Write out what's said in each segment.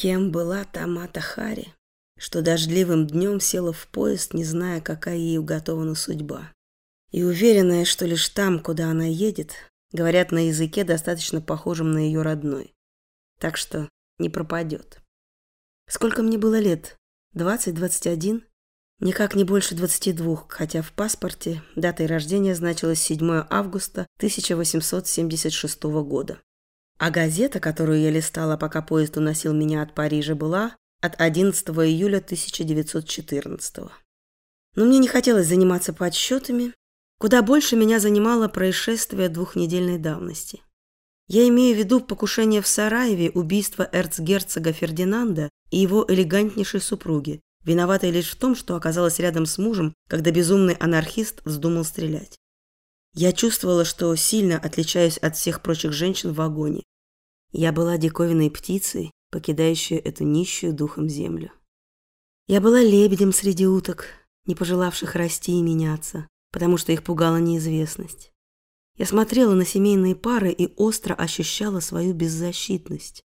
Кем была Тамата Хари, что дождливым днем села в поезд, не зная, какая ей уготована судьба. И уверенная, что лишь там, куда она едет, говорят на языке, достаточно похожем на ее родной. Так что не пропадет. Сколько мне было лет? Двадцать, двадцать один? Никак не больше двадцати двух, хотя в паспорте датой рождения значилось 7 августа 1876 года. А газета, которую я листала, пока поезд уносил меня от Парижа, была от 11 июля 1914. Но мне не хотелось заниматься подсчетами. Куда больше меня занимало происшествие двухнедельной давности. Я имею в виду покушение в Сараеве, убийство эрцгерцога Фердинанда и его элегантнейшей супруги, виноватой лишь в том, что оказалась рядом с мужем, когда безумный анархист вздумал стрелять. Я чувствовала, что сильно отличаюсь от всех прочих женщин в вагоне. Я была диковинной птицей, покидающей эту нищую духом землю. Я была лебедем среди уток, не пожелавших расти и меняться, потому что их пугала неизвестность. Я смотрела на семейные пары и остро ощущала свою беззащитность.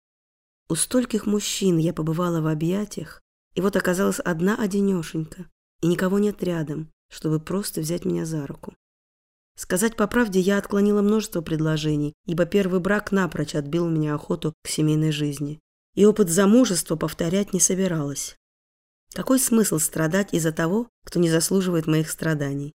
У стольких мужчин я побывала в объятиях, и вот оказалась одна одинешенька, и никого нет рядом, чтобы просто взять меня за руку. Сказать по правде, я отклонила множество предложений, ибо первый брак напрочь отбил у меня охоту к семейной жизни. И опыт замужества повторять не собиралась. Какой смысл страдать из-за того, кто не заслуживает моих страданий?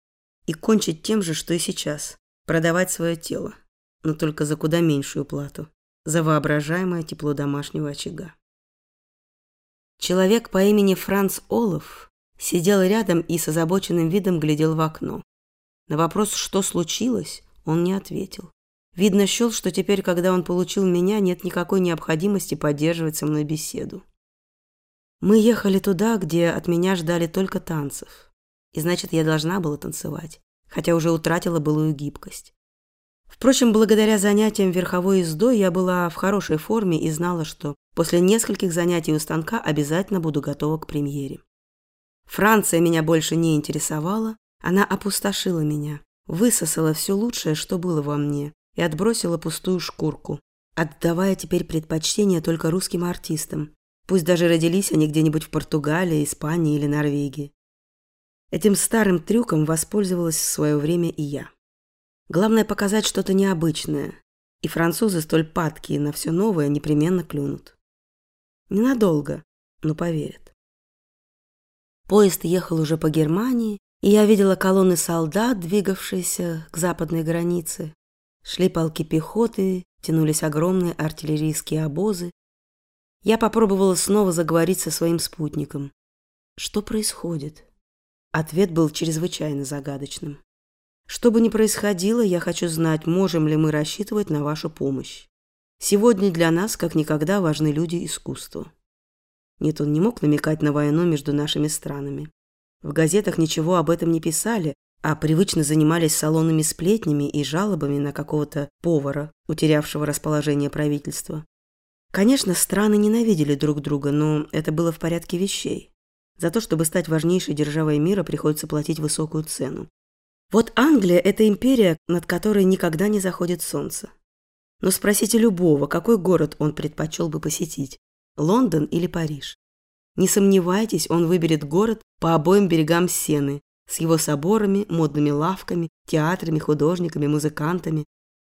И кончить тем же, что и сейчас – продавать свое тело, но только за куда меньшую плату, за воображаемое тепло домашнего очага. Человек по имени Франц Олаф сидел рядом и с озабоченным видом глядел в окно. На вопрос, что случилось, он не ответил. Видно, счел, что теперь, когда он получил меня, нет никакой необходимости поддерживать со мной беседу. Мы ехали туда, где от меня ждали только танцев. И значит, я должна была танцевать, хотя уже утратила былую гибкость. Впрочем, благодаря занятиям верховой ездой я была в хорошей форме и знала, что после нескольких занятий у станка обязательно буду готова к премьере. Франция меня больше не интересовала, она опустошила меня, высосала все лучшее, что было во мне, и отбросила пустую шкурку, отдавая теперь предпочтение только русским артистам, пусть даже родились они где-нибудь в Португалии, Испании или Норвегии. Этим старым трюком воспользовалась в свое время и я. Главное показать что-то необычное, и французы столь падкие на все новое непременно клюнут. Ненадолго, но поверят. Поезд ехал уже по Германии, и я видела колонны солдат, двигавшиеся к западной границе. Шли полки пехоты, тянулись огромные артиллерийские обозы. Я попробовала снова заговорить со своим спутником. Что происходит? Ответ был чрезвычайно загадочным. Что бы ни происходило, я хочу знать, можем ли мы рассчитывать на вашу помощь. Сегодня для нас, как никогда, важны люди искусства. Нет, он не мог намекать на войну между нашими странами. В газетах ничего об этом не писали, а привычно занимались салонными сплетнями и жалобами на какого-то повара, утерявшего расположение правительства. Конечно, страны ненавидели друг друга, но это было в порядке вещей. За то, чтобы стать важнейшей державой мира, приходится платить высокую цену. Вот Англия – это империя, над которой никогда не заходит солнце. Но спросите любого, какой город он предпочел бы посетить – Лондон или Париж. Не сомневайтесь, он выберет город по обоим берегам Сены, с его соборами, модными лавками, театрами, художниками, музыкантами,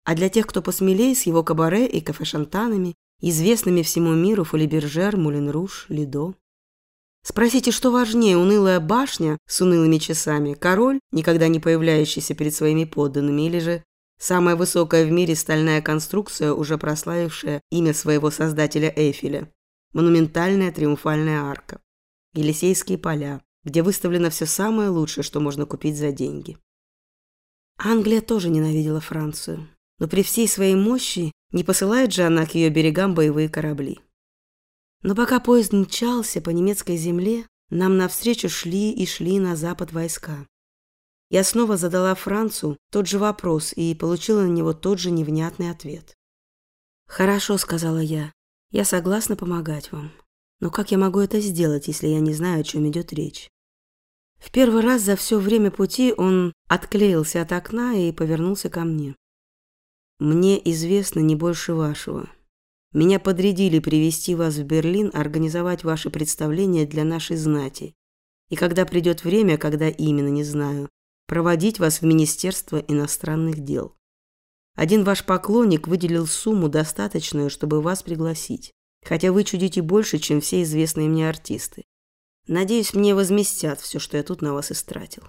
а для тех, кто посмелее, с его кабаре и кафе-шантанами, известными всему миру Фолибержер, Мулен-Руш, Лидо. Спросите, что важнее, унылая башня с унылыми часами, король, никогда не появляющийся перед своими подданными, или же самая высокая в мире стальная конструкция, уже прославившая имя своего создателя Эйфеля монументальная триумфальная арка, Елисейские поля, где выставлено все самое лучшее, что можно купить за деньги. Англия тоже ненавидела Францию, но при всей своей мощи не посылает же она к ее берегам боевые корабли. Но пока поезд мчался по немецкой земле, нам навстречу шли и шли на запад войска. Я снова задала Францу тот же вопрос и получила на него тот же невнятный ответ. «Хорошо», — сказала я, я согласна помогать вам. Но как я могу это сделать, если я не знаю, о чем идет речь? В первый раз за все время пути он отклеился от окна и повернулся ко мне. Мне известно не больше вашего. Меня подрядили привести вас в Берлин, организовать ваши представления для нашей знати. И когда придет время, когда именно, не знаю, проводить вас в Министерство иностранных дел. Один ваш поклонник выделил сумму достаточную, чтобы вас пригласить, хотя вы чудите больше, чем все известные мне артисты. Надеюсь, мне возместят все, что я тут на вас истратил.